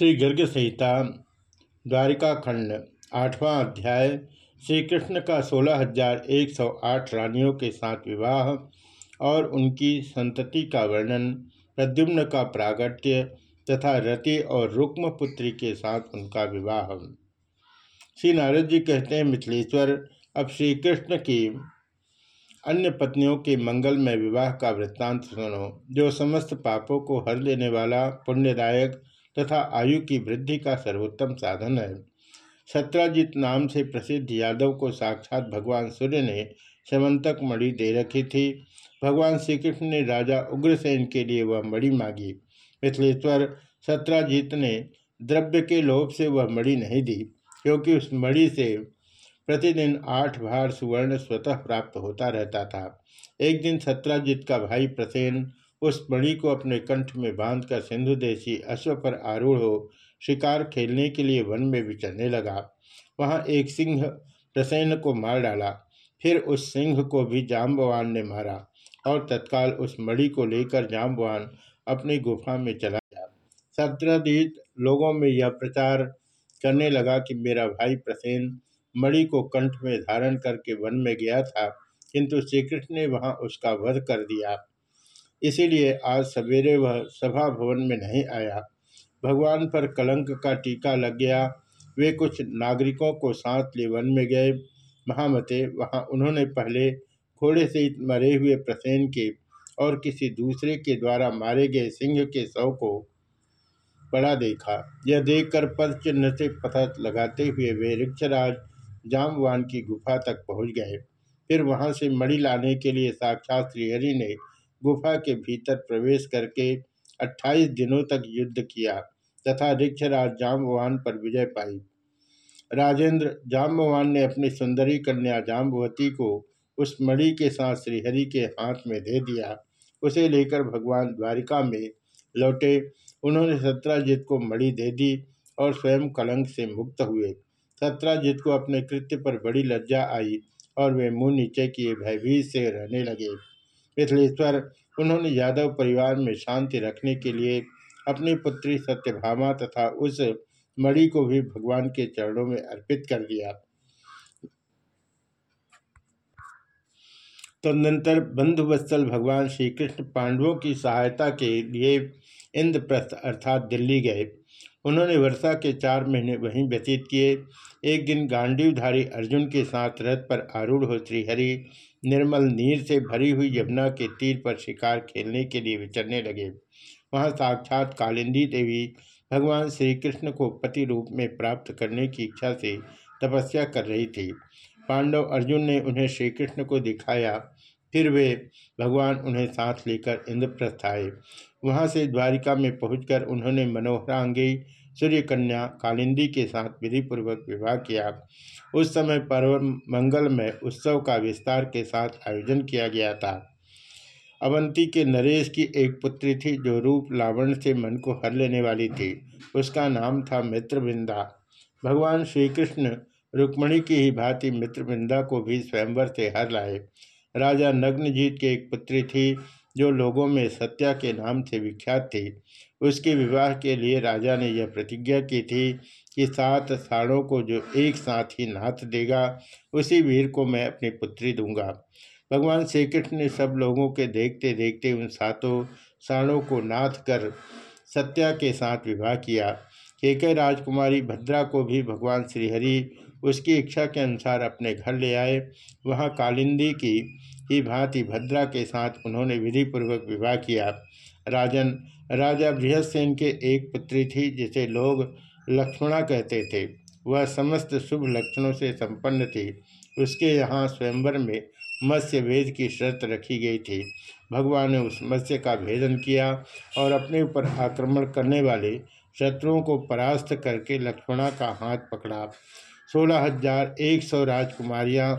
श्री गर्ग संहिता द्वारिका खंड आठवां अध्याय श्री कृष्ण का सोलह हज़ार एक सौ आठ रानियों के साथ विवाह और उनकी संतति का वर्णन, प्रद्युम्न का प्रागट्य तथा रति और रुक्म पुत्री के साथ उनका विवाह। श्री नारद जी कहते हैं, मिथिलेश्वर, अब श्री कृष्ण की अन्य पत्नियों के मंगल में विवाह का वृत्तांत सुनो, जो समस्त पापों को हर लेने वाला, पुण्यदायक तथा आयु की वृद्धि का सर्वोत्तम साधन है। सत्राजित नाम से प्रसिद्ध यादव को साक्षात भगवान सूर्य ने समंतक मणि दे रखी थी। भगवान श्री कृष्ण ने राजा उग्रसेन के लिए वह मणि मांगी। मिथिलेश्वर सत्राजीत ने द्रव्य के लोभ से वह मणि नहीं दी, क्योंकि उस मणि से प्रतिदिन आठ भार सुवर्ण स्वतः प्राप्त होता रहता था। एक दिन सत्राजित का भाई प्रसेन उस मणि को अपने कंठ में बांधकर सिंधु देशी अश्व पर आरूढ़ हो शिकार खेलने के लिए वन में विचरने लगा। वहाँ एक सिंह प्रसन्न को मार डाला। फिर उस सिंह को भी जाम्बवान ने मारा और तत्काल उस मणि को लेकर जाम्बवान अपनी गुफा में चला गया। सत्रदीत लोगों में यह प्रचार करने लगा कि मेरा भाई प्रसेन मणि को कंठ में धारण करके वन में गया था, किंतु श्रीकृष्ण ने वहाँ उसका वध कर दिया। इसीलिए आज सवेरे वह सभा भवन में नहीं आया। भगवान पर कलंक का टीका लग गया। वे कुछ नागरिकों को साथ ले वन में गए। महामते वहाँ उन्होंने पहले घोड़े से मरे हुए प्रसेन के और किसी दूसरे के द्वारा मारे गए सिंह के शव को पड़ा देखा। यह देखकर पद चिन्ह से पता लगाते हुए वे रिक्षराज जामवान की गुफा तक पहुँच गए। फिर वहाँ से मणि लाने के लिए साक्षात श्रीहरि ने गुफा के भीतर प्रवेश करके 28 दिनों तक युद्ध किया तथा ऋक्षराज जाम्बवान पर विजय पाई। राजेंद्र जाम्बवान ने अपनी सुंदरी कन्या जाम्बवती को उस मणि के साथ श्रीहरि के हाथ में दे दिया। उसे लेकर भगवान द्वारिका में लौटे। उन्होंने सत्राजित को मणि दे दी और स्वयं कलंक से मुक्त हुए। सत्राजित को अपने कृत्य पर बड़ी लज्जा आई और वे मुँह नीचे किए भयभीत से रहने लगे। मिथिलेश्वर उन्होंने यादव परिवार में शांति रखने के लिए अपनी पुत्री सत्यभामा तथा उस मणि को भी भगवान के चरणों में अर्पित कर दिया। तदनंतर बंधुवत्सल भगवान श्री कृष्ण पांडवों की सहायता के लिए इंद्रप्रस्थ अर्थात दिल्ली गए। उन्होंने वर्षा के चार महीने वहीं व्यतीत किए। एक दिन गांडीवधारी अर्जुन के साथ रथ पर आरूढ़ हो श्रीहरि निर्मल नीर से भरी हुई यमुना के तीर पर शिकार खेलने के लिए विचरने लगे। वहाँ साक्षात कालिंदी देवी भगवान श्री कृष्ण को पति रूप में प्राप्त करने की इच्छा से तपस्या कर रही थी। पांडव अर्जुन ने उन्हें श्री कृष्ण को दिखाया फिर वे भगवान उन्हें साथ लेकर इंद्रप्रस्थ आए वहाँ से द्वारिका में पहुंचकर उन्होंने मनोहरांगी सूर्य कन्या कालिंदी के साथ विधिपूर्वक विवाह किया। उस समय पर्व मंगल में उत्सव का विस्तार के साथ आयोजन किया गया था। अवंती के नरेश की एक पुत्री थी जो रूप लावण से मन को हर लेने वाली थी। उसका नाम था मित्रबिंदा भगवान श्री कृष्ण रुक्मणी की ही भांति मित्रबिंदा को भी स्वयंवर से हर लाए। राजा नग्नजीत की एक पुत्री थी, जो लोगों में सत्या के नाम से विख्यात थी। उसके विवाह के लिए राजा ने यह प्रतिज्ञा की थी कि सात साड़ों को जो एक साथ ही नाथ देगा, उसी वीर को मैं अपनी पुत्री दूँगा। भगवान श्री कृष्ण ने सब लोगों के देखते देखते उन सातों साड़ों को नाथ कर सत्या के साथ विवाह किया। केके राजकुमारी भद्रा को भी भगवान श्रीहरि उसकी इच्छा के अनुसार अपने घर ले आए। वहाँ कालिंदी की ही भांति भद्रा के साथ उन्होंने विधिपूर्वक विवाह किया। राजन, राजा बृहस्सेन के एक पुत्री थी जिसे लोग लक्ष्मणा कहते थे। वह समस्त शुभ लक्षणों से संपन्न थी। उसके यहाँ स्वयंवर में मत्स्य वेद की शर्त रखी गई थी। भगवान ने उस मत्स्य का भेदन किया और अपने ऊपर आक्रमण करने वाले शत्रुओं को परास्त करके लक्ष्मणा का हाथ पकड़ा। सोलह हज़ार एक सौ राजकुमारियाँ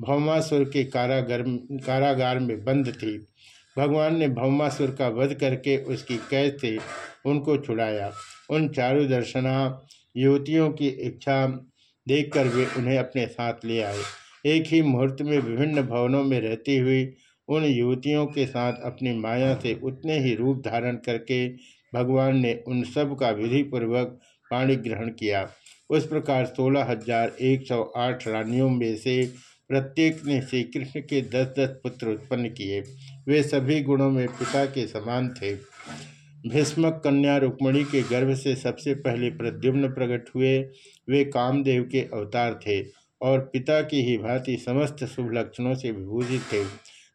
भौमासुर के कारागर, कारागार में बंद थी। भगवान ने भौमासुर का वध करके उसकी कैद से उनको छुड़ाया। उन चारु दर्शना युवतियों की इच्छा देखकर वे उन्हें अपने साथ ले आए। एक ही मुहूर्त में विभिन्न भवनों में रहती हुई उन युवतियों के साथ अपनी माया से उतने ही रूप धारण करके भगवान ने उन सब का विधि पूर्वक पाणी ग्रहण किया। उस प्रकार सोलह हज़ार एक सौ आठ रानियों में से प्रत्येक ने श्री कृष्ण के दस दस पुत्र उत्पन्न किए। वे सभी गुणों में पिता के समान थे। भीष्मक कन्या रुक्मणी के गर्भ से सबसे पहले प्रद्युम्न प्रकट हुए। वे कामदेव के अवतार थे और पिता की ही भांति समस्त शुभ लक्षणों से विभूषित थे।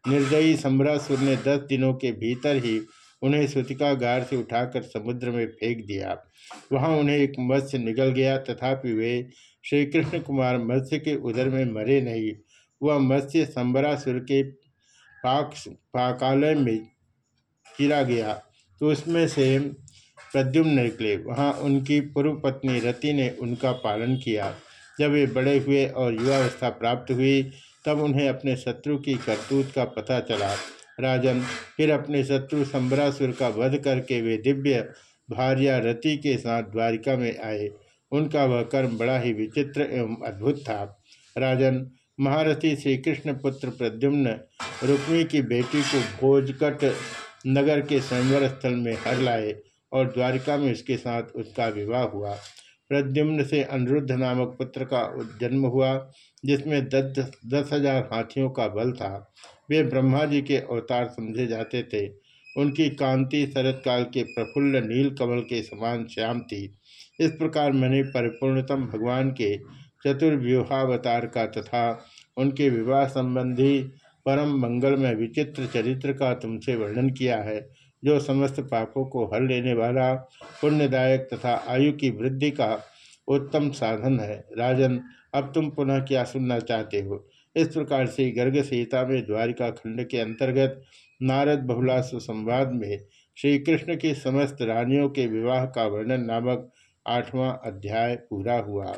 निर्दयी सम्रासुर ने दस दिनों के भीतर ही उन्हें सुतिका गार से उठाकर समुद्र में फेंक दिया। वहाँ उन्हें एक मत्स्य निकल गया, तथापि वे श्री कृष्ण कुमार मत्स्य के उदर में मरे नहीं। वह मत्स्य संबरासुर के पाक पाकालय में चिरा गया तो उसमें से प्रद्युम्न निकले। वहाँ उनकी पूर्व पत्नी रति ने उनका पालन किया। जब वे बड़े हुए और युवावस्था प्राप्त हुई, तब उन्हें अपने शत्रु की करतूत का पता चला। राजन, फिर अपने शत्रु संबरासुर का वध करके वे दिव्य भार्या रति के साथ द्वारिका में आए। उनका वह कर्म बड़ा ही विचित्र एवं अद्भुत था। राजन, महारथी श्री कृष्ण पुत्र प्रद्युम्न, रुक्मी की बेटी को भोजकट नगर के स्वयंवर स्थल में हर लाए और द्वारिका में उसके साथ उसका विवाह हुआ। प्रद्युम्न से अनिरुद्ध नामक पुत्र का जन्म हुआ, जिसमें दस दस हज़ार हाथियों का बल था। वे ब्रह्मा जी के अवतार समझे जाते थे। उनकी कांति शरत काल के प्रफुल्ल नील कमल के समान श्याम थी। इस प्रकार मैंने परिपूर्णतम भगवान के चतुर्व्यूहावतार का तथा उनके विवाह संबंधी परम मंगलमय विचित्र चरित्र का तुमसे वर्णन किया है। जो समस्त पापों को हर लेने वाला, पुण्यदायक तथा आयु की वृद्धि का उत्तम साधन है। राजन, अब तुम पुनः क्या सुनना चाहते हो? इस प्रकार से गर्ग सीता में द्वारिका खंड के अंतर्गत नारद बहुलास्व संवाद में श्री कृष्ण की समस्त रानियों के विवाह का वर्णन नामक आठवां अध्याय पूरा हुआ।